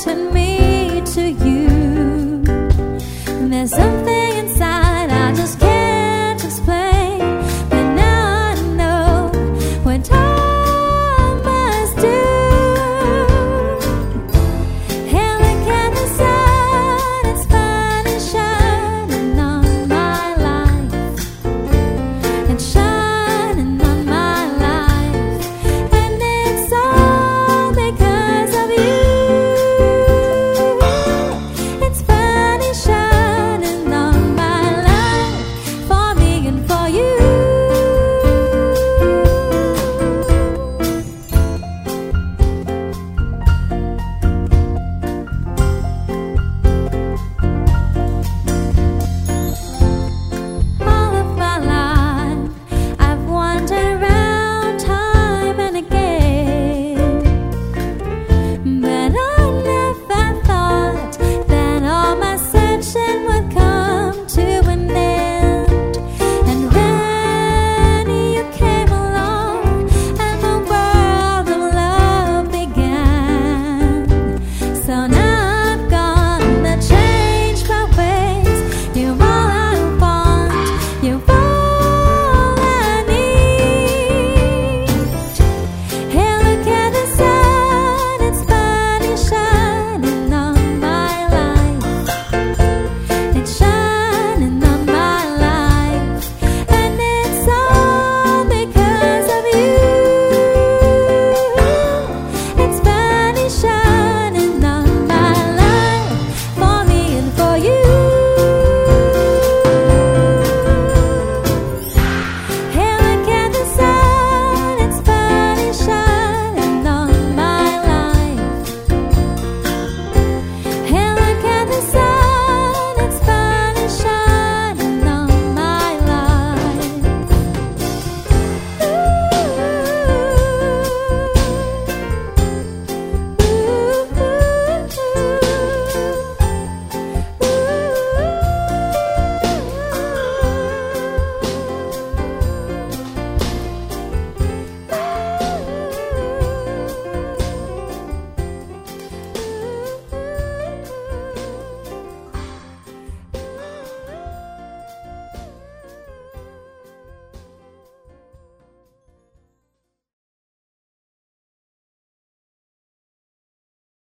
to me.